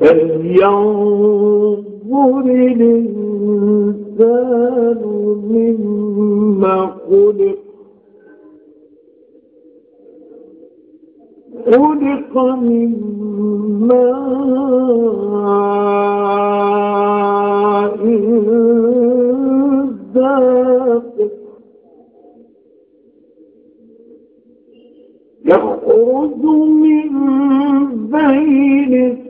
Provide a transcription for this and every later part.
فلينظر الإنسان مما خلق خلق دافق يخرج من بين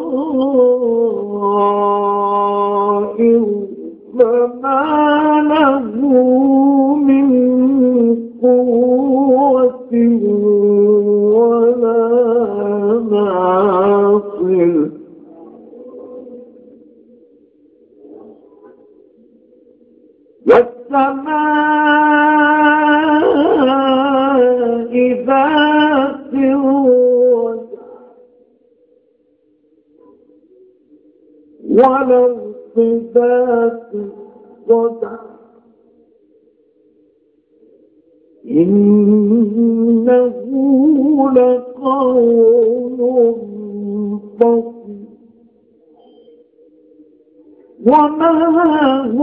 فما له من قوة والسماء ذات والأرض ذات الصدع إنه لقول فصل. وما هو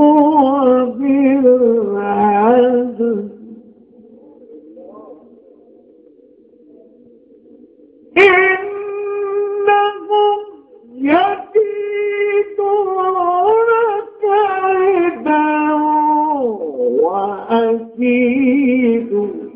أمرهم